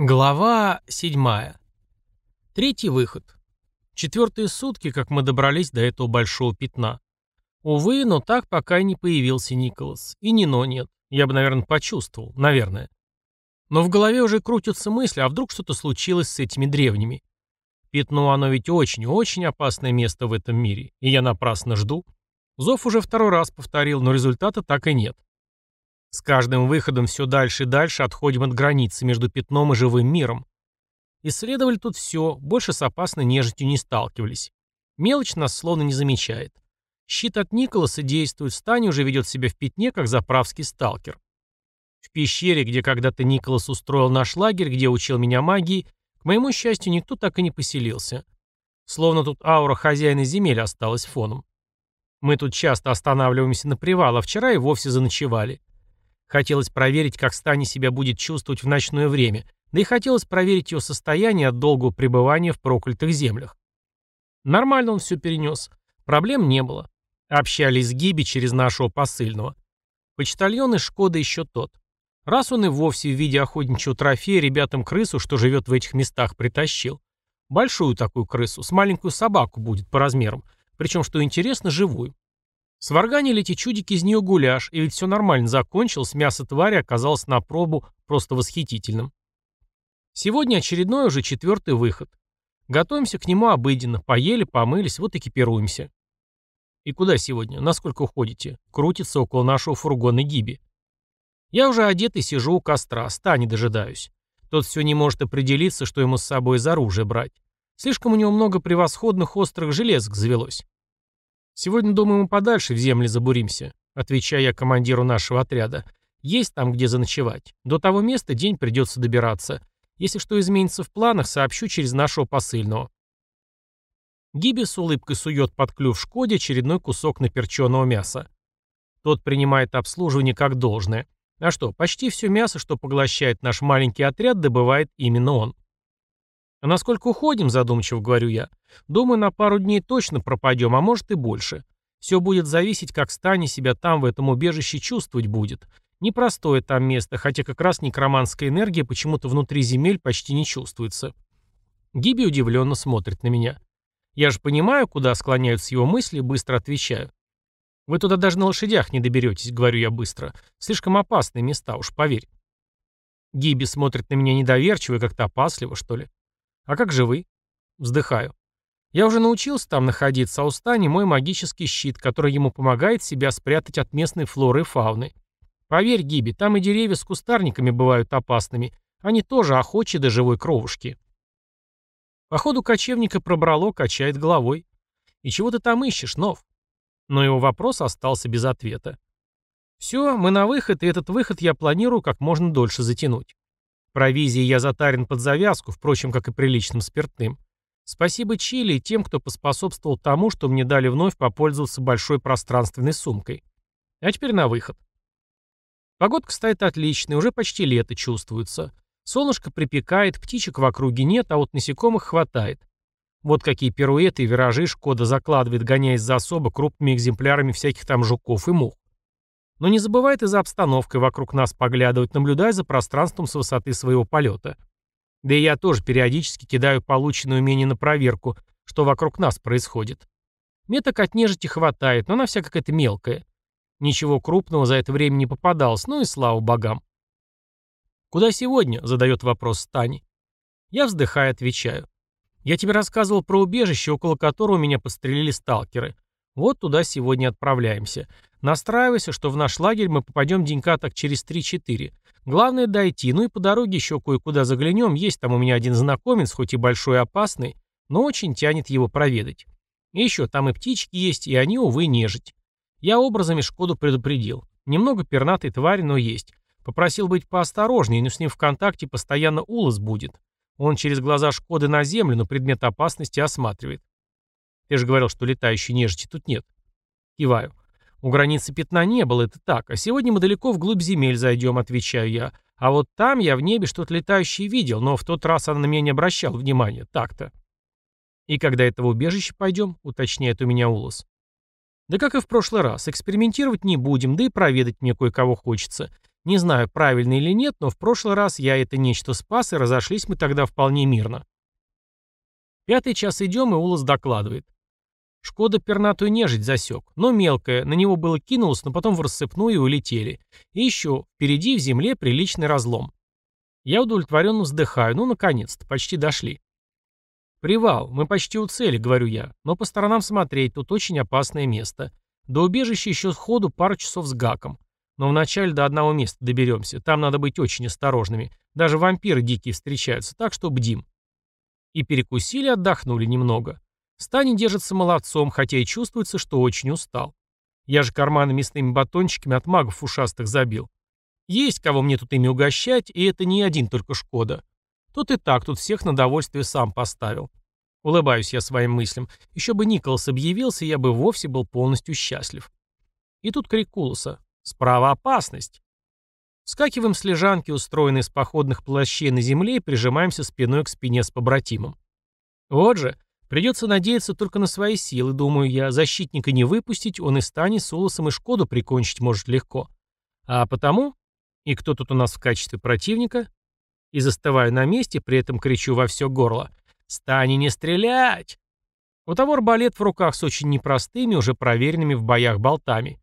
Глава 7. Третий выход. Четвертые сутки, как мы добрались до этого большого пятна. Увы, но так пока и не появился Николас. И Нино нет. Я бы, наверное, почувствовал. Наверное. Но в голове уже крутятся мысли, а вдруг что-то случилось с этими древними. Пятно, оно ведь очень-очень опасное место в этом мире. И я напрасно жду. Зов уже второй раз повторил, но результата так и нет. С каждым выходом все дальше и дальше отходим от границы между пятном и живым миром. Исследовали тут все, больше с опасной нежитью не сталкивались. Мелочь нас словно не замечает. Щит от Николаса действует, Стани уже ведет себя в пятне, как заправский сталкер. В пещере, где когда-то Николас устроил наш лагерь, где учил меня магии, к моему счастью, никто так и не поселился. Словно тут аура хозяина земель осталась фоном. Мы тут часто останавливаемся на привал, а вчера и вовсе заночевали. Хотелось проверить, как Стани себя будет чувствовать в ночное время, да и хотелось проверить его состояние от долгого пребывания в проклятых землях. Нормально он все перенес. Проблем не было. Общались с Гиби через нашего посыльного. Почтальон из Шкода еще тот. Раз он и вовсе в виде охотничьего трофея ребятам крысу, что живет в этих местах, притащил. Большую такую крысу, с маленькую собаку будет по размерам. Причем, что интересно, живую. Сварганили эти чудики из нее гуляш, и ведь все нормально закончилось, мясо твари оказалось на пробу просто восхитительным. Сегодня очередной уже четвертый выход. Готовимся к нему обыденно, поели, помылись, вот экипируемся. И куда сегодня? Насколько уходите? Крутится около нашего фургона Гиби. Я уже одет и сижу у костра, ста не дожидаюсь. Тот все не может определиться, что ему с собой из оружия брать. Слишком у него много превосходных острых железок завелось. «Сегодня, думаю, мы подальше в земли забуримся», отвечая я командиру нашего отряда. «Есть там, где заночевать. До того места день придется добираться. Если что изменится в планах, сообщу через нашего посыльного». Гиби с улыбкой сует под клюв Шкоде очередной кусок наперченного мяса. Тот принимает обслуживание как должное. А что, почти все мясо, что поглощает наш маленький отряд, добывает именно он. «А насколько уходим?» – задумчиво говорю я. «Думаю, на пару дней точно пропадем, а может и больше. Все будет зависеть, как Стани себя там, в этом убежище, чувствовать будет. Непростое там место, хотя как раз некроманская энергия почему-то внутри земель почти не чувствуется». Гиби удивленно смотрит на меня. Я же понимаю, куда склоняются его мысли, быстро отвечаю. «Вы туда даже на лошадях не доберетесь», — говорю я быстро. «Слишком опасные места, уж поверь». Гиби смотрит на меня недоверчиво как-то опасливо, что ли. «А как же вы?» Вздыхаю. Я уже научился там находиться, а у мой магический щит, который ему помогает себя спрятать от местной флоры и фауны. Поверь, Гиби, там и деревья с кустарниками бывают опасными. Они тоже охочи до живой кровушки. Походу кочевника пробрало, качает головой. И чего ты там ищешь, Нов? Но его вопрос остался без ответа. Все, мы на выход, и этот выход я планирую как можно дольше затянуть. Провизией я затарен под завязку, впрочем, как и приличным спиртным. Спасибо Чили и тем, кто поспособствовал тому, что мне дали вновь попользоваться большой пространственной сумкой. А теперь на выход. Погодка стоит отличная, уже почти лето чувствуется. Солнышко припекает, птичек в округе нет, а вот насекомых хватает. Вот какие пируэты и виражи Шкода закладывает, гоняясь за особо крупными экземплярами всяких там жуков и мух. Но не забывает и за обстановкой вокруг нас поглядывать, наблюдая за пространством с высоты своего полета. Да и я тоже периодически кидаю полученное умение на проверку, что вокруг нас происходит. Меток от нежити хватает, но она вся какая-то мелкая. Ничего крупного за это время не попадалось, ну и слава богам. «Куда сегодня?» — задает вопрос Стани. Я, вздыхая, отвечаю. «Я тебе рассказывал про убежище, около которого меня подстрелили сталкеры. Вот туда сегодня отправляемся. Настраивайся, что в наш лагерь мы попадем денька так через 3-4. Главное дойти, ну и по дороге еще кое-куда заглянем. Есть там у меня один знакомец, хоть и большой и опасный, но очень тянет его проведать. И еще там и птички есть, и они, увы, нежить. Я образами Шкоду предупредил. Немного пернатой твари, но есть. Попросил быть поосторожнее, но с ним в контакте постоянно улос будет. Он через глаза Шкоды на землю, но предмет опасности осматривает. Ты же говорил, что летающей нежити тут нет. Киваю. У границы пятна не было, это так. А сегодня мы далеко вглубь земель зайдем, отвечаю я. А вот там я в небе что-то летающее видел, но в тот раз она на меня не обращала внимания. Так-то. И когда этого убежище пойдем, уточняет у меня Улос. Да как и в прошлый раз, экспериментировать не будем, да и проведать мне кое-кого хочется. Не знаю, правильно или нет, но в прошлый раз я это нечто спас, и разошлись мы тогда вполне мирно. Пятый час идем, и Улас докладывает. Шкода пернатую нежить засек, но мелкая, на него было кинулось, но потом в рассыпную и улетели. И еще, впереди в земле приличный разлом. Я удовлетворенно вздыхаю, ну, наконец-то, почти дошли. «Привал, мы почти у цели», — говорю я, — «но по сторонам смотреть, тут очень опасное место. До убежища еще сходу пару часов с гаком. Но вначале до одного места доберемся, там надо быть очень осторожными. Даже вампиры дикие встречаются, так что бдим». И перекусили, отдохнули немного. Стани держится молодцом, хотя и чувствуется, что очень устал. Я же карманы мясными батончиками от магов ушастых забил. Есть кого мне тут ими угощать, и это не один только Шкода. Тут и так, тут всех на довольствие сам поставил. Улыбаюсь я своим мыслям. Еще бы Николас объявился, я бы вовсе был полностью счастлив. И тут крик Кулоса. «Справа опасность!» Скакиваем с лежанки, устроенной из походных плащей на земле, и прижимаемся спиной к спине с побратимом. Вот же, Придется надеяться только на свои силы, думаю я. Защитника не выпустить, он и станет с Улосом и Шкоду прикончить может легко. А потому... И кто тут у нас в качестве противника? И застываю на месте, при этом кричу во все горло. «Стань не стрелять!» У того арбалет в руках с очень непростыми, уже проверенными в боях болтами.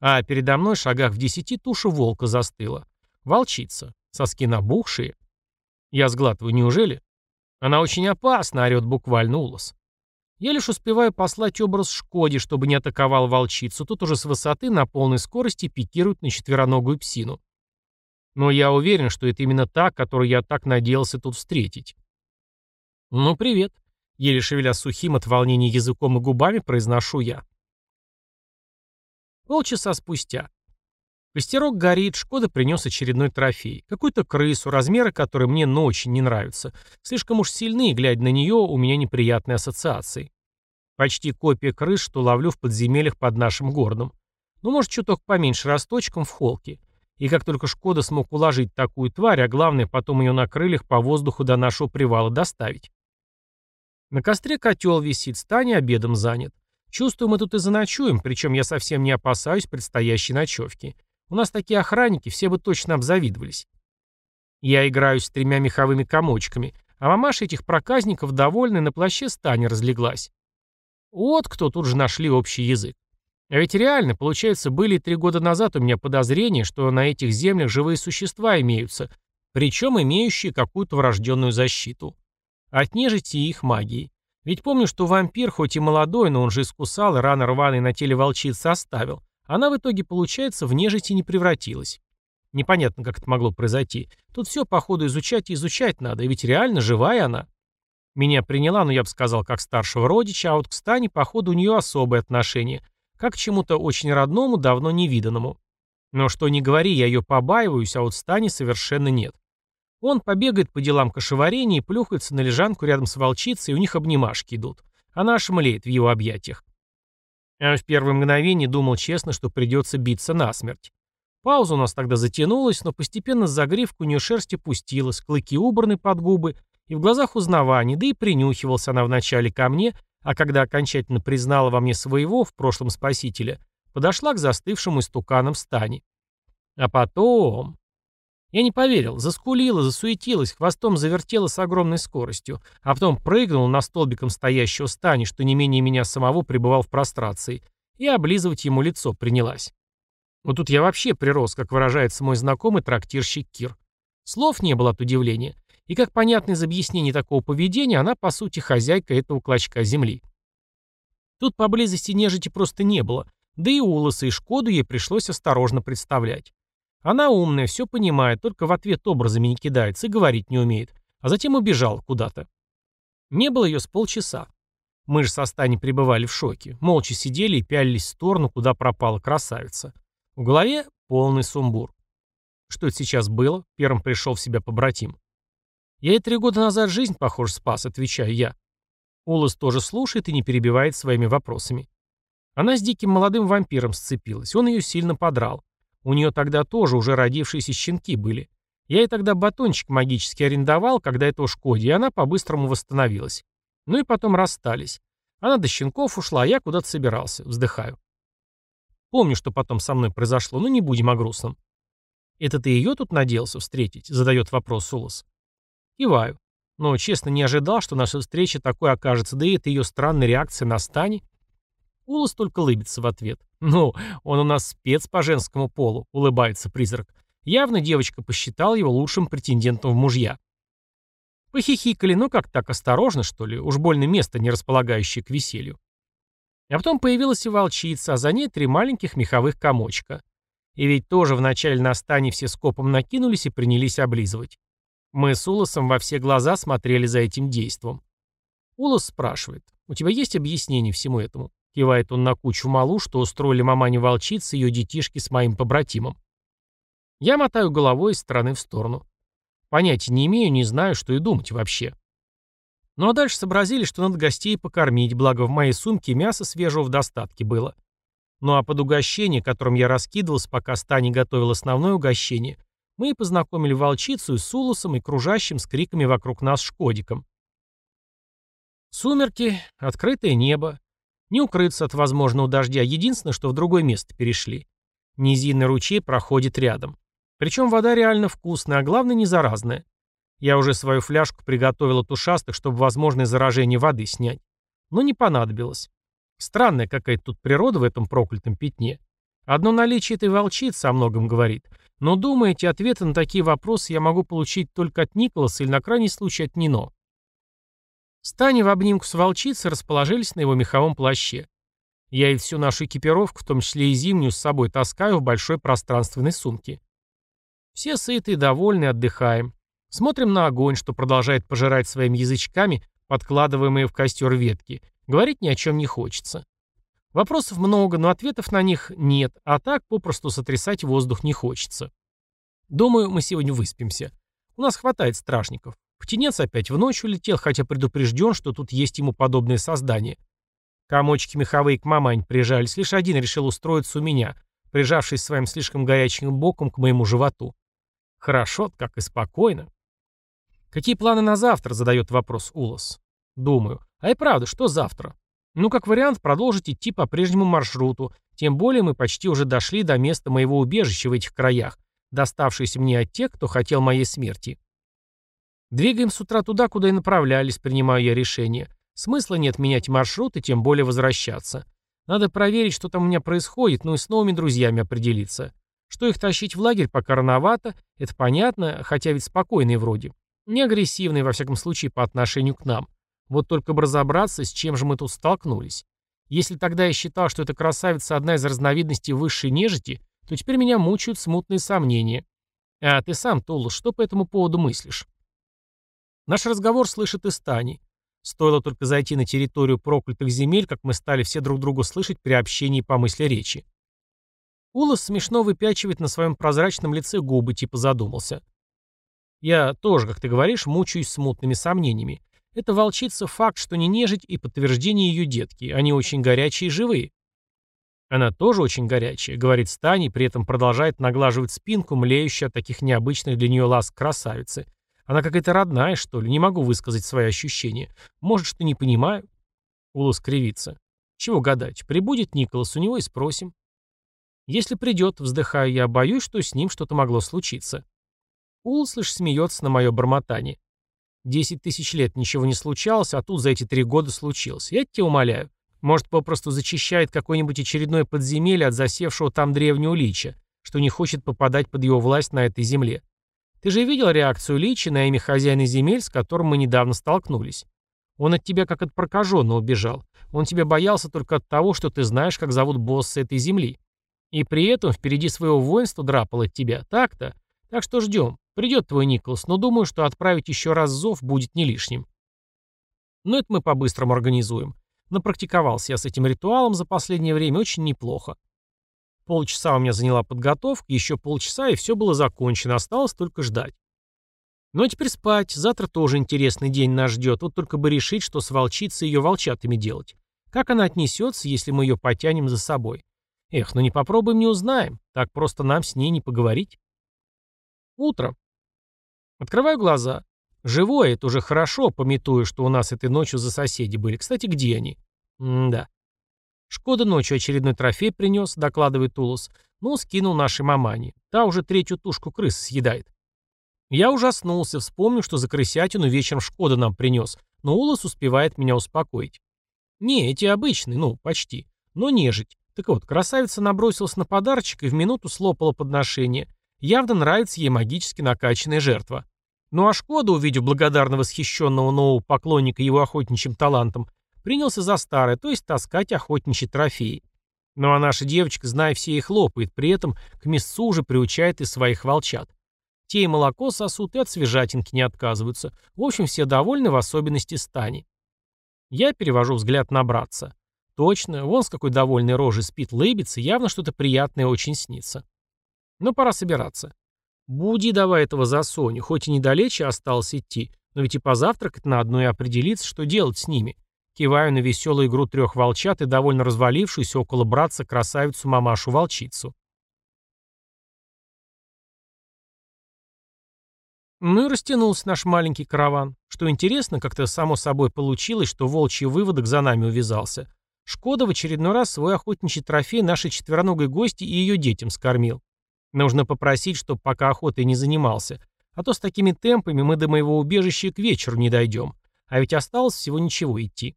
А передо мной, шагах в десяти, туша волка застыла. Волчица. Соски набухшие. Я сглатываю, неужели? Она очень опасна, орёт буквально Улас. Я лишь успеваю послать образ Шкоде, чтобы не атаковал волчицу. Тут уже с высоты на полной скорости пикирует на четвероногую псину. Но я уверен, что это именно та, которую я так надеялся тут встретить. «Ну, привет», — еле шевеля сухим от волнения языком и губами, произношу я. Полчаса спустя. Костерок горит, Шкода принес очередной трофей. Какую-то крысу, размеры которой мне ну очень не нравятся. Слишком уж сильны, глядя на нее, у меня неприятные ассоциации. Почти копия крыс, что ловлю в подземельях под нашим городом. Ну, может, чуток поменьше росточком в холке. И как только Шкода смог уложить такую тварь, а главное, потом ее на крыльях по воздуху до нашего привала доставить. На костре котел висит, Стани обедом занят. Чувствую, мы тут и заночуем, причем я совсем не опасаюсь предстоящей ночевки. У нас такие охранники, все бы точно обзавидовались. Я играюсь с тремя меховыми комочками, а мамаша этих проказников, довольная, на плаще стани разлеглась. Вот кто тут же нашли общий язык. А ведь реально, получается, были три года назад у меня подозрения, что на этих землях живые существа имеются, причем имеющие какую-то врожденную защиту. От нежити и их магии. Ведь помню, что вампир, хоть и молодой, но он же искусал и рано рваный на теле волчицы оставил. Она в итоге, получается, в нежити не превратилась. Непонятно, как это могло произойти. Тут все, походу, изучать и изучать надо, ведь реально живая она. Меня приняла, но я бы сказал, как старшего родича, а вот к Стане, походу, у нее особое отношение, как к чему-то очень родному, давно невиданному. Но что ни говори, я ее побаиваюсь, а вот Стане совершенно нет. Он побегает по делам кошеварения и плюхается на лежанку рядом с волчицей, и у них обнимашки идут. Она аж млеет в его объятиях. А в первое мгновение думал честно, что придется биться насмерть. Пауза у нас тогда затянулась, но постепенно загривку у нее шерсть опустилась, клыки убраны под губы, и в глазах узнавание, да и принюхивался она вначале ко мне, а когда окончательно признала во мне своего, в прошлом спасителя, подошла к застывшему истуканам стане. А потом... Я не поверил, заскулила, засуетилась, хвостом завертела с огромной скоростью, а потом прыгнул на столбиком стоящего стани, что не менее меня самого пребывал в прострации, и облизывать ему лицо принялась. Вот тут я вообще прирос, как выражается мой знакомый трактирщик Кир. Слов не было от удивления, и как понятно из объяснений такого поведения, она по сути хозяйка этого клочка земли. Тут поблизости нежити просто не было, да и Улоса и Шкоду ей пришлось осторожно представлять. Она умная, все понимает, только в ответ образами не кидается и говорить не умеет. А затем убежал куда-то. Не было ее с полчаса. Мы же со Стани пребывали в шоке. Молча сидели и пялились в сторону, куда пропала красавица. В голове полный сумбур. Что это сейчас было? Первым пришел в себя побратим. Я и три года назад жизнь, похоже, спас, отвечаю я. Улас тоже слушает и не перебивает своими вопросами. Она с диким молодым вампиром сцепилась. Он ее сильно подрал. У нее тогда тоже уже родившиеся щенки были. Я ей тогда батончик магически арендовал, когда это уж Коди, и она по-быстрому восстановилась. Ну и потом расстались. Она до щенков ушла, а я куда-то собирался. Вздыхаю. Помню, что потом со мной произошло, но не будем о грустном. «Это ты ее тут надеялся встретить?» — задает вопрос Улас. Киваю. Но, честно, не ожидал, что наша встреча такой окажется, да и это ее странная реакция на Стане. Улас только лыбится в ответ. «Ну, он у нас спец по женскому полу», — улыбается призрак. Явно девочка посчитала его лучшим претендентом в мужья. Похихикали, ну как так, осторожно, что ли? Уж больно место, не располагающее к веселью. А потом появилась и волчица, а за ней три маленьких меховых комочка. И ведь тоже вначале на стане все скопом накинулись и принялись облизывать. Мы с Улосом во все глаза смотрели за этим действом. Улос спрашивает, «У тебя есть объяснение всему этому?» Кивает он на кучу малу, что устроили мамане волчицы и ее детишки с моим побратимом. Я мотаю головой из стороны в сторону. Понятия не имею, не знаю, что и думать вообще. Ну а дальше сообразили, что надо гостей покормить, благо в моей сумке мясо свежего в достатке было. Ну а под угощение, которым я раскидывался, пока Стани готовил основное угощение, мы и познакомили волчицу с Улусом и кружащим с криками вокруг нас Шкодиком. Сумерки, открытое небо. Не укрыться от возможного дождя, единственное, что в другое место перешли. Низинный ручей проходит рядом. Причем вода реально вкусная, а главное не заразная. Я уже свою фляжку приготовил от ушастых, чтобы возможное заражение воды снять. Но не понадобилось. Странная какая-то тут природа в этом проклятом пятне. Одно наличие этой волчицы о многом говорит. Но, думаете, ответы на такие вопросы я могу получить только от Николаса или на крайний случай от Нино. Стани в обнимку с волчицей расположились на его меховом плаще. Я и всю нашу экипировку, в том числе и зимнюю, с собой таскаю в большой пространственной сумке. Все сыты и довольны, отдыхаем. Смотрим на огонь, что продолжает пожирать своими язычками подкладываемые в костер ветки. Говорить ни о чем не хочется. Вопросов много, но ответов на них нет, а так попросту сотрясать воздух не хочется. Думаю, мы сегодня выспимся. У нас хватает стражников. Птенец опять в ночь улетел, хотя предупрежден, что тут есть ему подобные создания. Комочки меховые к мамань прижались, лишь один решил устроиться у меня, прижавшись своим слишком горячим боком к моему животу. Хорошо, как и спокойно. Какие планы на завтра, задает вопрос Улас. Думаю. А и правда, что завтра? Ну, как вариант, продолжить идти по прежнему маршруту, тем более мы почти уже дошли до места моего убежища в этих краях, доставшееся мне от тех, кто хотел моей смерти. Двигаем с утра туда, куда и направлялись, принимаю я решение. Смысла нет менять маршрут и тем более возвращаться. Надо проверить, что там у меня происходит, ну и с новыми друзьями определиться. Что их тащить в лагерь пока рановато, это понятно, хотя ведь спокойные вроде. Не агрессивные, во всяком случае, по отношению к нам. Вот только бы разобраться, с чем же мы тут столкнулись. Если тогда я считал, что эта красавица одна из разновидностей высшей нежити, то теперь меня мучают смутные сомнения. А ты сам, Тулус, что по этому поводу мыслишь? Наш разговор слышит и Стани. Стоило только зайти на территорию проклятых земель, как мы стали все друг друга слышать при общении по мысли речи. Улас смешно выпячивает на своем прозрачном лице губы, типа задумался. Я тоже, как ты говоришь, мучаюсь смутными сомнениями. Это волчица факт, что не нежить, и подтверждение ее детки. Они очень горячие и живые. Она тоже очень горячая, говорит Стани, при этом продолжает наглаживать спинку, млеющую от таких необычных для нее ласк красавицы. Она какая-то родная, что ли, не могу высказать свои ощущения. Может, что не понимаю? Улас кривится. Чего гадать, прибудет Николас, у него и спросим. Если придет, вздыхаю я, боюсь, что с ним что-то могло случиться. Улас лишь смеется на мое бормотание. Десять тысяч лет ничего не случалось, а тут за эти три года случилось. Я тебя умоляю. Может, попросту зачищает какое-нибудь очередное подземелье от засевшего там древнего лича, что не хочет попадать под его власть на этой земле. Ты же видел реакцию лича на имя хозяина земель, с которым мы недавно столкнулись? Он от тебя как от прокаженного убежал. Он тебя боялся только от того, что ты знаешь, как зовут босса этой земли. И при этом впереди своего воинства драпал от тебя. Так-то. Так что ждем. Придет твой Николас, но думаю, что отправить еще раз зов будет не лишним. Но это мы по-быстрому организуем. Напрактиковался я с этим ритуалом за последнее время очень неплохо. Полчаса у меня заняла подготовка, еще полчаса, и все было закончено, осталось только ждать. А теперь спать, завтра тоже интересный день нас ждет, вот только бы решить, что с волчицей ее волчатами делать. Как она отнесется, если мы ее потянем за собой? Эх, ну не попробуем, не узнаем, так просто нам с ней не поговорить. Утро. Открываю глаза. Живое, это уже хорошо, пометую, что у нас этой ночью за соседи были. Кстати, где они? М-да. Шкода ночью очередной трофей принес, докладывает Улус. Ну, скинул нашей мамане. Та уже третью тушку крыс съедает. Я ужаснулся, вспомнив, что за крысятину вечером Шкода нам принес, но Улас успевает меня успокоить. Не, эти обычные, ну, почти, но нежить. Так вот, красавица набросилась на подарочек и в минуту слопала подношение. Явно нравится ей магически накачанная жертва. Ну а Шкода, увидев благодарно восхищенного нового поклонника его охотничьим талантом, принялся за старое, то есть таскать охотничьи трофеи. Ну а наша девочка, зная все их хлопает, при этом к мясцу уже приучает и своих волчат. Те и молоко сосут, и от свежатинки не отказываются. В общем, все довольны, в особенности Стани. Я перевожу взгляд на братца. Точно, вон с какой довольной рожей спит лыбится, явно что-то приятное очень снится. Но пора собираться. Буди давай этого за Соню, хоть и недалече осталось идти, но ведь и позавтракать надо, и определиться, что делать с ними. Киваю на веселую игру трех волчат и довольно развалившуюся около братца красавицу-мамашу-волчицу. Ну и растянулся наш маленький караван. Что интересно, как-то само собой получилось, что волчий выводок за нами увязался. Шкода в очередной раз свой охотничий трофей нашей четвероногой гости и ее детям скормил. Нужно попросить, чтобы пока охотой не занимался. А то с такими темпами мы до моего убежища к вечеру не дойдем. А ведь осталось всего ничего идти.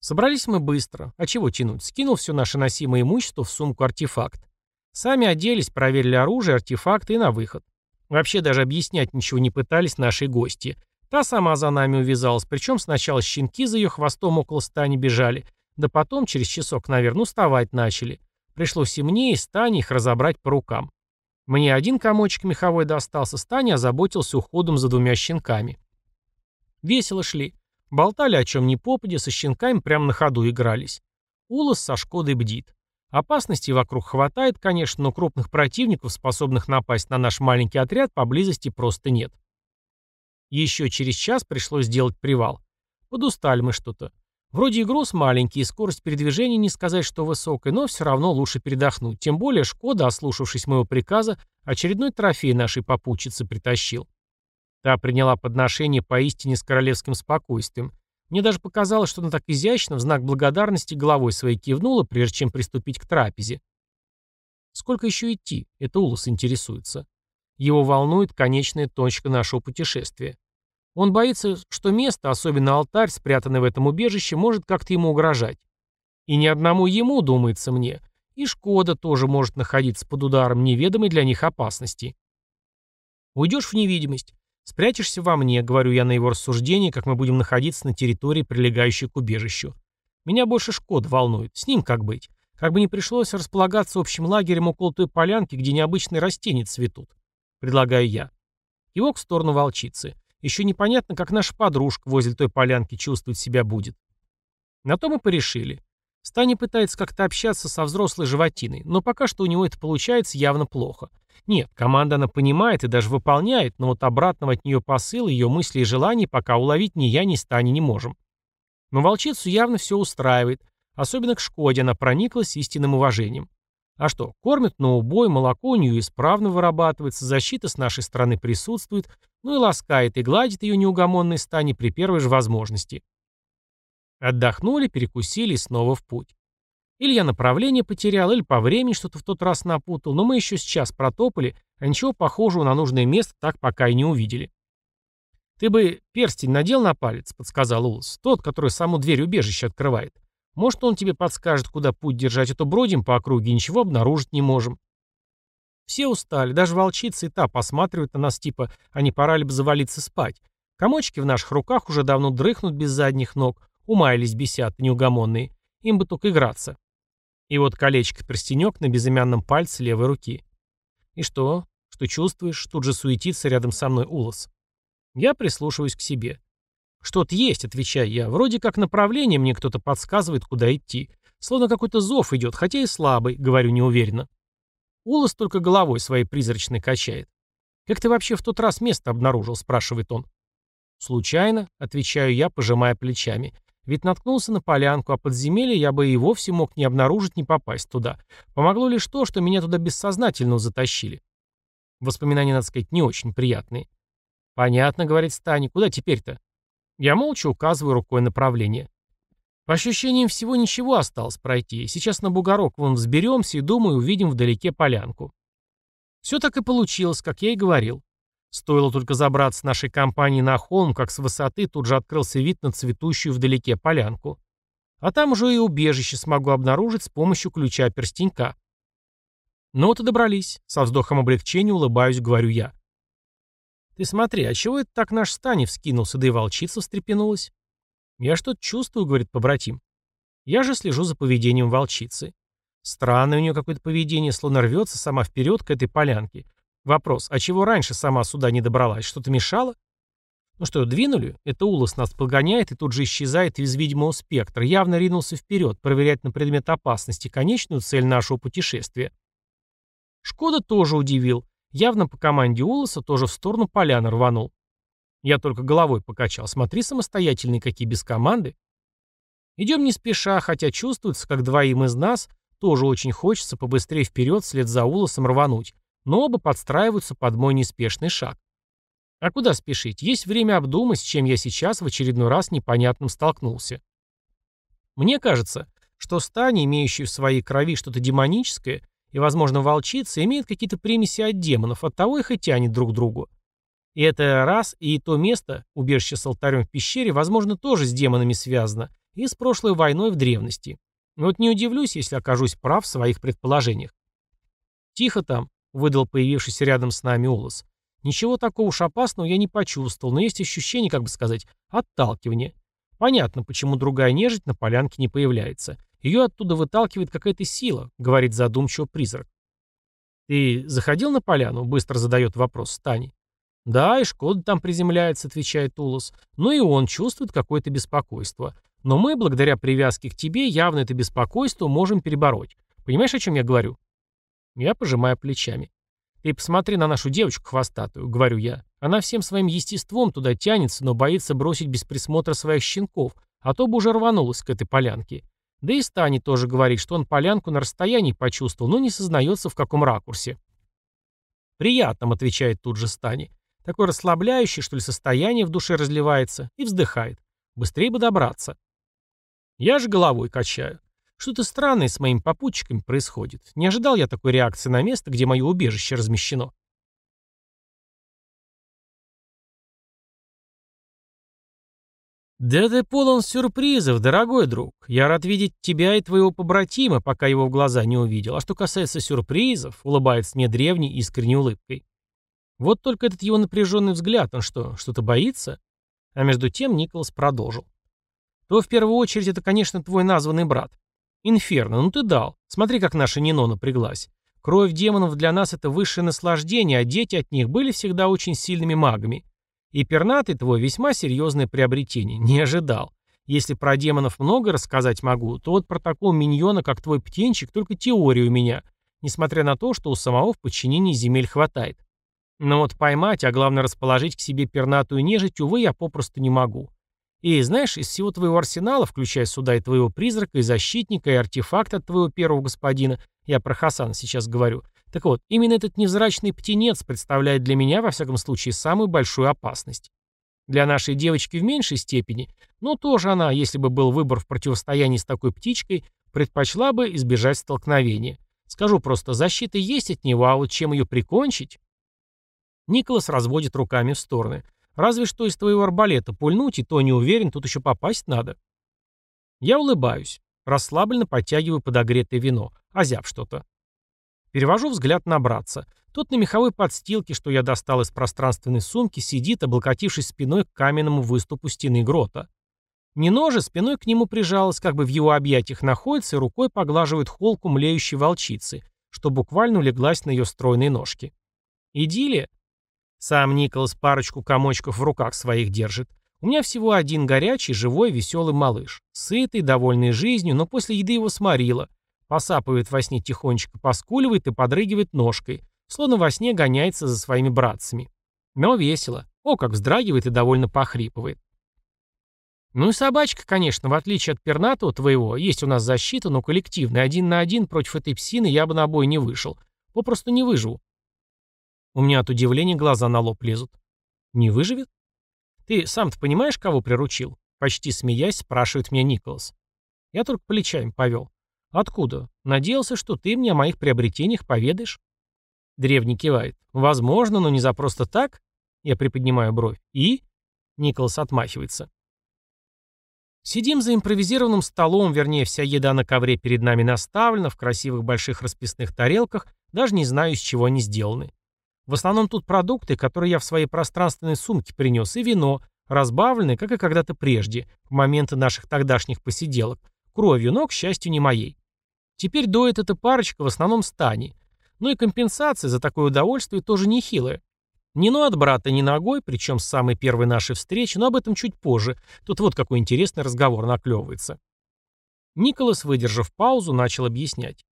Собрались мы быстро. А чего тянуть? Скинул все наше носимое имущество в сумку артефакт. Сами оделись, проверили оружие, артефакты и на выход. Вообще даже объяснять ничего не пытались наши гости. Та сама за нами увязалась, причем сначала щенки за ее хвостом около стани бежали, да потом, через часок, наверное, уставать начали. Пришлось и мне, и Стане их разобрать по рукам. Мне один комочек меховой достался, Стане озаботился уходом за двумя щенками. Весело шли. Болтали о чем ни попадя, со щенками прямо на ходу игрались. Улас со Шкодой бдит. Опасностей вокруг хватает, конечно, но крупных противников, способных напасть на наш маленький отряд, поблизости просто нет. Еще через час пришлось сделать привал. Подустали мы что-то. Вроде и груз маленький, и скорость передвижения не сказать, что высокая, но все равно лучше передохнуть. Тем более Шкода, ослушавшись моего приказа, очередной трофей нашей попутчицы притащил. Та приняла подношение поистине с королевским спокойствием, мне даже показалось, что она так изящно, в знак благодарности, головой своей кивнула, прежде чем приступить к трапезе. Сколько еще идти? Это Улус интересуется. Его волнует конечная точка нашего путешествия. Он боится, что место, особенно алтарь, спрятанный в этом убежище, может как-то ему угрожать. И ни одному ему, думается мне, и Шкода тоже может находиться под ударом неведомой для них опасности. Уйдешь в невидимость, «Спрячешься во мне», — говорю я на его рассуждение, как мы будем находиться на территории, прилегающей к убежищу. «Меня больше Шкод волнует. С ним как быть? Как бы не пришлось располагаться общим лагерем около той полянки, где необычные растения цветут. Предлагаю я. Его в сторону волчицы. Еще непонятно, как наша подружка возле той полянки чувствовать себя будет. На то мы порешили. Стани пытается как-то общаться со взрослой животиной, но пока что у него это получается явно плохо. Нет, команда она понимает и даже выполняет, но вот обратного от нее посыла, ее мысли и желаний пока уловить ни я, ни Стани не можем. Но волчицу явно все устраивает, особенно к Шкоде она прониклась истинным уважением. А что, кормят на убой, молоко у нее исправно вырабатывается, защита с нашей стороны присутствует, ну и ласкает и гладит ее неугомонной Стани при первой же возможности. Отдохнули, перекусили и снова в путь. Или я направление потерял, или по времени что-то в тот раз напутал, но мы еще сейчас протопали, а ничего похожего на нужное место так пока и не увидели. «Ты бы перстень надел на палец», — подсказал Улас. «Тот, который саму дверь убежища открывает. Может, он тебе подскажет, куда путь держать, а то бродим по округе и ничего обнаружить не можем». Все устали, даже волчица и та посматривают на нас типа, а не пора ли бы завалиться спать. Комочки в наших руках уже давно дрыхнут без задних ног, умаялись бесят неугомонные. Им бы только играться. И вот колечко-перстенек на безымянном пальце левой руки. И что? Что чувствуешь? Тут же суетится рядом со мной Улас. Я прислушиваюсь к себе. Что-то есть, отвечаю я. Вроде как направление мне кто-то подсказывает, куда идти. Словно какой-то зов идет, хотя и слабый, говорю неуверенно. Улас только головой своей призрачной качает. «Как ты вообще в тот раз место обнаружил?» – спрашивает он. «Случайно», – отвечаю я, пожимая плечами. Ведь наткнулся на полянку, а подземелье я бы и вовсе мог не обнаружить, не попасть туда. Помогло лишь то, что меня туда бессознательно затащили. Воспоминания, надо сказать, не очень приятные. «Понятно», — говорит Стани, — «куда теперь-то?» Я молча указываю рукой направление. По ощущениям всего ничего осталось пройти. Сейчас на бугорок вон взберемся и, думаю, увидим вдалеке полянку. Все так и получилось, как я и говорил. Стоило только забраться нашей компании на холм, как с высоты тут же открылся вид на цветущую вдалеке полянку. А там уже и убежище смогу обнаружить с помощью ключа-перстенька. Ну вот и добрались. Со вздохом облегчения улыбаюсь, говорю я. Ты смотри, а чего это так наш Стани вскинулся, да и волчица встрепенулась? Я что-то чувствую, говорит побратим. Я же слежу за поведением волчицы. Странное у нее какое-то поведение, словно рвется сама вперед к этой полянке. Вопрос, а чего раньше сама сюда не добралась? Что-то мешало? Ну что, двинули? Это Улас нас погоняет и тут же исчезает из видимого спектра. Явно ринулся вперед, проверять на предмет опасности конечную цель нашего путешествия. Шкода тоже удивил. Явно по команде Уласа тоже в сторону поляны рванул. Я только головой покачал. Смотри, самостоятельные какие, без команды. Идем не спеша, хотя чувствуется, как двоим из нас тоже очень хочется побыстрее вперед вслед за Уласом рвануть, но оба подстраиваются под мой неспешный шаг. А куда спешить? Есть время обдумать, с чем я сейчас в очередной раз непонятным столкнулся. Мне кажется, что стань, имеющий в своей крови что-то демоническое, и, возможно, волчица, имеют какие-то примеси от демонов, оттого их и тянет друг к другу. И это раз, и то место, убежище с алтарем в пещере, возможно, тоже с демонами связано, и с прошлой войной в древности. Но вот не удивлюсь, если окажусь прав в своих предположениях. «Тихо там», — выдал появившийся рядом с нами Улас. Ничего такого уж опасного я не почувствовал, но есть ощущение, как бы сказать, отталкивания. Понятно, почему другая нежить на полянке не появляется. Ее оттуда выталкивает какая-то сила, говорит задумчиво призрак. «Ты заходил на поляну?» — быстро задает вопрос Стани. «Да, и Шкода там приземляется», — отвечает Улас. «Но и он чувствует какое-то беспокойство. Но мы, благодаря привязке к тебе, явно это беспокойство можем перебороть. Понимаешь, о чем я говорю?» Я пожимаю плечами. «Ты посмотри на нашу девочку хвостатую», — говорю я. «Она всем своим естеством туда тянется, но боится бросить без присмотра своих щенков, а то бы уже рванулась к этой полянке. Да и Стани тоже говорит, что он полянку на расстоянии почувствовал, но не сознается, в каком ракурсе». «Приятным», — отвечает тут же Стани. Такое расслабляющее, что ли, состояние в душе разливается, и вздыхает. Быстрее бы добраться. Я же головой качаю. Что-то странное с моими попутчиками происходит. Не ожидал я такой реакции на место, где мое убежище размещено. «Да ты полон сюрпризов, дорогой друг. Я рад видеть тебя и твоего побратима, пока его в глаза не увидел. А что касается сюрпризов, улыбается мне древней искренней улыбкой. Вот только этот его напряженный взгляд, он что, что-то боится? А между тем Николас продолжил. То в первую очередь это, конечно, твой названный брат. «Инферно, ну ты дал. Смотри, как наша Нино напряглась. Кровь демонов для нас — это высшее наслаждение, а дети от них были всегда очень сильными магами. И пернатый твой весьма серьезное приобретение. Не ожидал. Если про демонов много рассказать могу, то вот про такого миньона, как твой птенчик, только теория у меня, несмотря на то, что у самого в подчинении земель хватает. Но вот поймать, а главное расположить к себе пернатую нежить, увы, я попросту не могу. И знаешь, из всего твоего арсенала, включая сюда и твоего призрака, и защитника, и артефакт от твоего первого господина, я про Хасана сейчас говорю, так вот, именно этот невзрачный птенец представляет для меня, во всяком случае, самую большую опасность. Для нашей девочки в меньшей степени, но тоже она, если бы был выбор в противостоянии с такой птичкой, предпочла бы избежать столкновения. Скажу просто, защита есть от него, а вот чем ее прикончить? Николас разводит руками в стороны. Разве что из твоего арбалета пульнуть, и то не уверен, тут еще попасть надо. Я улыбаюсь. Расслабленно подтягиваю подогретое вино. Озяб что-то. Перевожу взгляд на братца. Тот на меховой подстилке, что я достал из пространственной сумки, сидит, облокотившись спиной к каменному выступу стены грота. Нино же спиной к нему прижалась, как бы в его объятиях находится, и рукой поглаживает холку млеющей волчицы, что буквально улеглась на ее стройные ножки. Идиллия? Сам Николас парочку комочков в руках своих держит. У меня всего один горячий, живой, веселый малыш. Сытый, довольный жизнью, но после еды его сморило. Посапывает во сне тихонечко, поскуливает и подрыгивает ножкой, словно во сне гоняется за своими братцами. Но весело. О, как вздрагивает и довольно похрипывает. Ну и собачка, конечно, в отличие от пернатого твоего, есть у нас защита, но коллективная. Один на один против этой псины я бы на бой не вышел. Попросту не выживу. У меня от удивления глаза на лоб лезут. Не выживет? Ты сам-то понимаешь, кого приручил? Почти смеясь, спрашивает меня Николас. Я только плечами повел. Откуда? Надеялся, что ты мне о моих приобретениях поведаешь. Древний кивает. Возможно, но не за просто так. Я приподнимаю бровь. И? Николас отмахивается. Сидим за импровизированным столом, вернее, вся еда на ковре перед нами наставлена, в красивых больших расписных тарелках, даже не знаю, из чего они сделаны. В основном тут продукты, которые я в своей пространственной сумке принес, и вино, разбавленное, как и когда-то прежде, в моменты наших тогдашних посиделок, кровью, но, к счастью, не моей. Теперь доит эта парочка в основном стани. Ну и компенсация за такое удовольствие тоже нехилая. Ни ну от брата, ни ногой, причем с самой первой нашей встречи, но об этом чуть позже. Тут вот какой интересный разговор наклевывается. Николас, выдержав паузу, начал объяснять.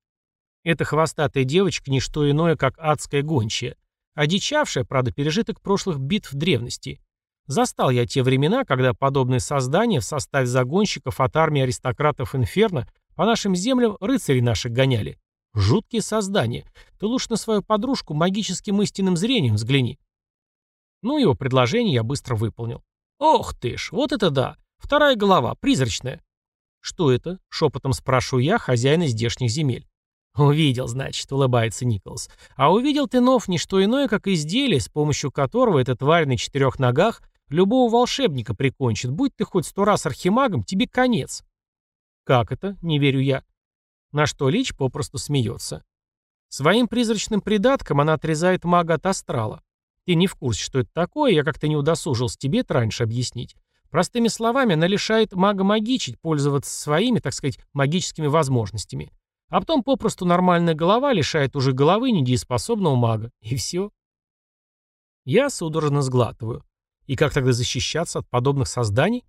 Эта хвостатая девочка не что иное, как адская гончая. Одичавшая, правда, пережиток прошлых битв древности. Застал я те времена, когда подобные создания в составе загонщиков от армии аристократов Инферно по нашим землям рыцарей наших гоняли. Жуткие создания. Ты лучше на свою подружку магическим истинным зрением взгляни. Ну, его предложение я быстро выполнил. Ох ты ж, вот это да. Вторая голова, призрачная. Что это? Шепотом спрашиваю я, хозяина здешних земель. «Увидел, значит», — улыбается Николас. «А увидел ты, Нов, не что иное, как изделие, с помощью которого эта тварь на четырех ногах любого волшебника прикончит. Будь ты хоть сто раз архимагом, тебе конец». «Как это?» — не верю я. На что Лич попросту смеется. Своим призрачным придатком она отрезает мага от астрала. Ты не в курсе, что это такое, я как-то не удосужился тебе это раньше объяснить. Простыми словами, она лишает мага магичить, пользоваться своими, так сказать, магическими возможностями. А потом попросту нормальная голова лишает уже головы недееспособного мага. И все. Я судорожно сглатываю. И как тогда защищаться от подобных созданий?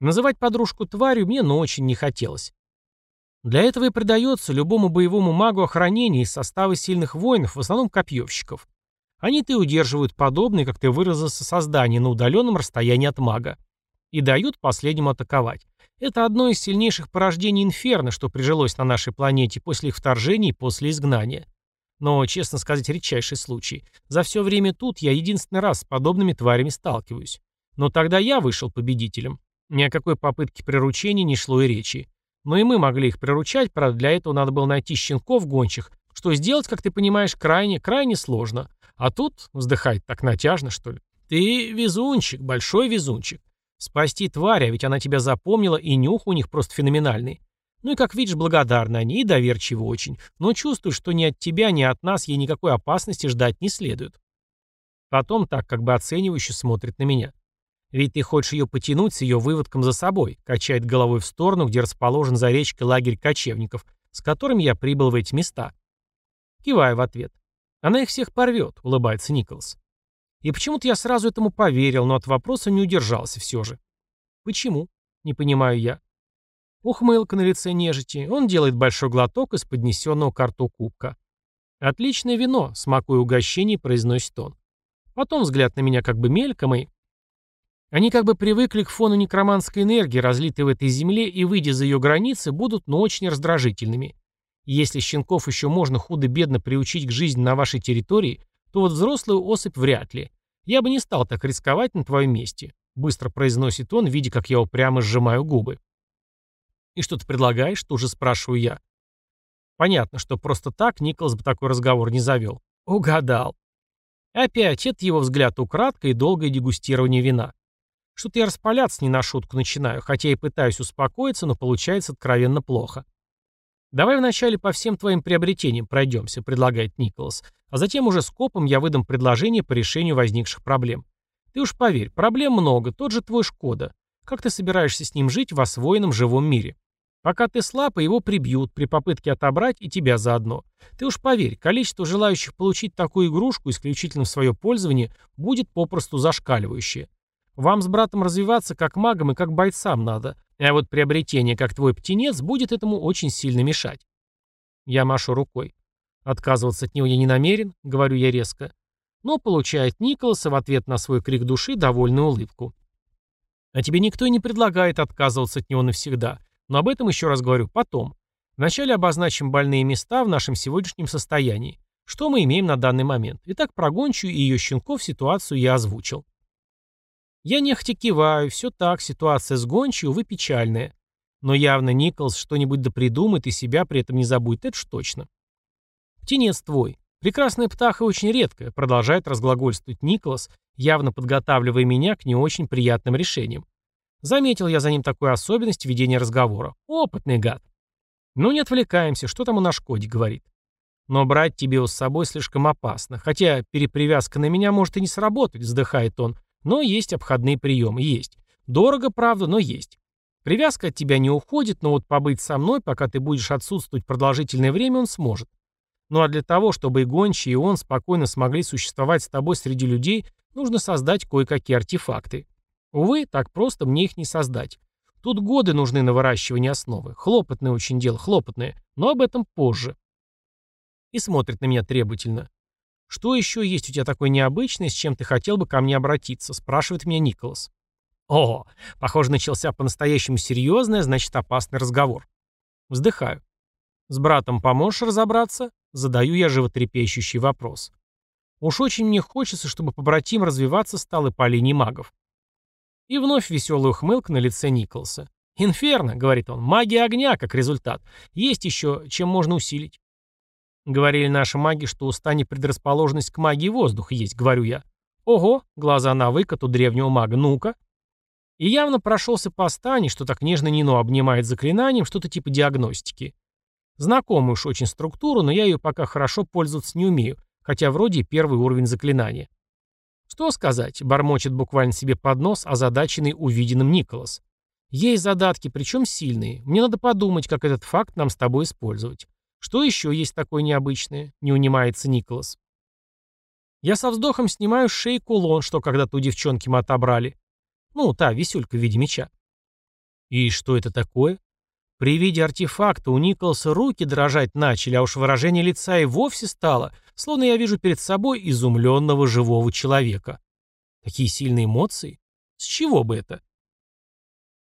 Называть подружку тварью мне, но очень не хотелось. Для этого и придается любому боевому магу охранение из состава сильных воинов, в основном копьевщиков. Они-то и удерживают подобные, как ты выразился, создания на удаленном расстоянии от мага. И дают последнему атаковать. Это одно из сильнейших порождений инферно, что прижилось на нашей планете после их вторжения и после изгнания. Но, честно сказать, редчайший случай. За все время тут я единственный раз с подобными тварями сталкиваюсь. Но тогда я вышел победителем. Ни о какой попытке приручения не шло и речи. Но и мы могли их приручать, правда, для этого надо было найти щенков гончих, что сделать, как ты понимаешь, крайне, крайне сложно. А тут вздыхать так натяжно, что ли. Ты везунчик, большой везунчик. Спасти тварь, а ведь она тебя запомнила, и нюх у них просто феноменальный. Ну и, как видишь, благодарны они и доверчивы очень, но чувствую, что ни от тебя, ни от нас ей никакой опасности ждать не следует. Потом так как бы оценивающе смотрит на меня. Ведь ты хочешь ее потянуть с ее выводком за собой, качает головой в сторону, где расположен за речкой лагерь кочевников, с которыми я прибыл в эти места. Киваю в ответ. Она их всех порвет, улыбается Николас. И почему-то я сразу этому поверил, но от вопроса не удержался все же. Почему? Не понимаю я. Ухмылка на лице нежити. Он делает большой глоток из поднесенного к рту кубка. «Отличное вино», — смакуя угощение, произносит он. Потом взгляд на меня как бы мельком и... Они как бы привыкли к фону некроманской энергии, разлитой в этой земле, и, выйдя за ее границы, будут, но очень раздражительными. Если щенков еще можно худо-бедно приучить к жизни на вашей территории, то вот взрослую особь вряд ли. Я бы не стал так рисковать на твоем месте», — быстро произносит он, видя, как я упрямо сжимаю губы. «И что ты предлагаешь?» — тоже спрашиваю я. Понятно, что просто так Николас бы такой разговор не завел. Угадал. Опять это его взгляд украдкой и долгое дегустирование вина. Что-то я распаляться не на шутку начинаю, хотя и пытаюсь успокоиться, но получается откровенно плохо. «Давай вначале по всем твоим приобретениям пройдемся», — предлагает Николас, «а затем уже скопом я выдам предложение по решению возникших проблем. Ты уж поверь, проблем много, тот же твой Шкода. Как ты собираешься с ним жить в освоенном живом мире? Пока ты слаб, его прибьют при попытке отобрать и тебя заодно. Ты уж поверь, количество желающих получить такую игрушку исключительно в свое пользование будет попросту зашкаливающее. Вам с братом развиваться как магом и как бойцам надо, а вот приобретение, как твой птенец, будет этому очень сильно мешать. Я машу рукой. Отказываться от него я не намерен, говорю я резко. Но получает Николаса в ответ на свой крик души довольную улыбку. А тебе никто и не предлагает отказываться от него навсегда. Но об этом еще раз говорю потом. Вначале обозначим больные места в нашем сегодняшнем состоянии. Что мы имеем на данный момент? Итак, про гончую и ее щенков ситуацию я озвучил. Я нехотя киваю, все так, ситуация с гончей, увы, печальная. Но явно Николас что-нибудь да придумает и себя при этом не забудет, это ж точно. «Птенец твой. Прекрасная птаха очень редкая», продолжает разглагольствовать Николас, явно подготавливая меня к не очень приятным решениям. Заметил я за ним такую особенность ведения разговора. Опытный гад. Ну не отвлекаемся, что там у нашкоде говорит. Но брать его с собой слишком опасно. Хотя перепривязка на меня может и не сработать, вздыхает он. Но есть обходные приемы, есть. Дорого, правда, но есть. Привязка от тебя не уходит, но вот побыть со мной, пока ты будешь отсутствовать продолжительное время, он сможет. Ну а для того, чтобы и гончий, и он спокойно смогли существовать с тобой среди людей, нужно создать кое-какие артефакты. Увы, так просто мне их не создать. Тут годы нужны на выращивание основы. Хлопотное очень дело, хлопотное. Но об этом позже. И смотрит на меня требовательно. «Что еще есть у тебя такое необычное, с чем ты хотел бы ко мне обратиться?» спрашивает меня Николас. О, похоже, начался по-настоящему серьезный, значит опасный разговор. Вздыхаю. С братом поможешь разобраться? Задаю я животрепещущий вопрос. Уж очень мне хочется, чтобы побратим развиваться стал и по линии магов. И вновь веселая ухмылка на лице Николаса. «Инферно», — говорит он, — «магия огня, как результат. Есть еще, чем можно усилить». Говорили наши маги, что у стани предрасположенность к магии воздуха есть, говорю я. Ого, глаза на выкат у древнего мага, ну-ка. И явно прошелся по стане, что так нежно Нино обнимает заклинанием, что-то типа диагностики. Знакомую уж очень структуру, но я ее пока хорошо пользоваться не умею, хотя вроде первый уровень заклинания. Что сказать, бормочет буквально себе под нос, озадаченный увиденным Николас. Есть задатки, причем сильные. Мне надо подумать, как этот факт нам с тобой использовать. Что еще есть такое необычное? Не унимается Николас. Я со вздохом снимаю с шеи кулон, что когда-то у девчонки мы отобрали. Ну, та висюлька в виде меча. И что это такое? При виде артефакта у Николаса руки дрожать начали, а уж выражение лица и вовсе стало, словно я вижу перед собой изумленного живого человека. Такие сильные эмоции? С чего бы это?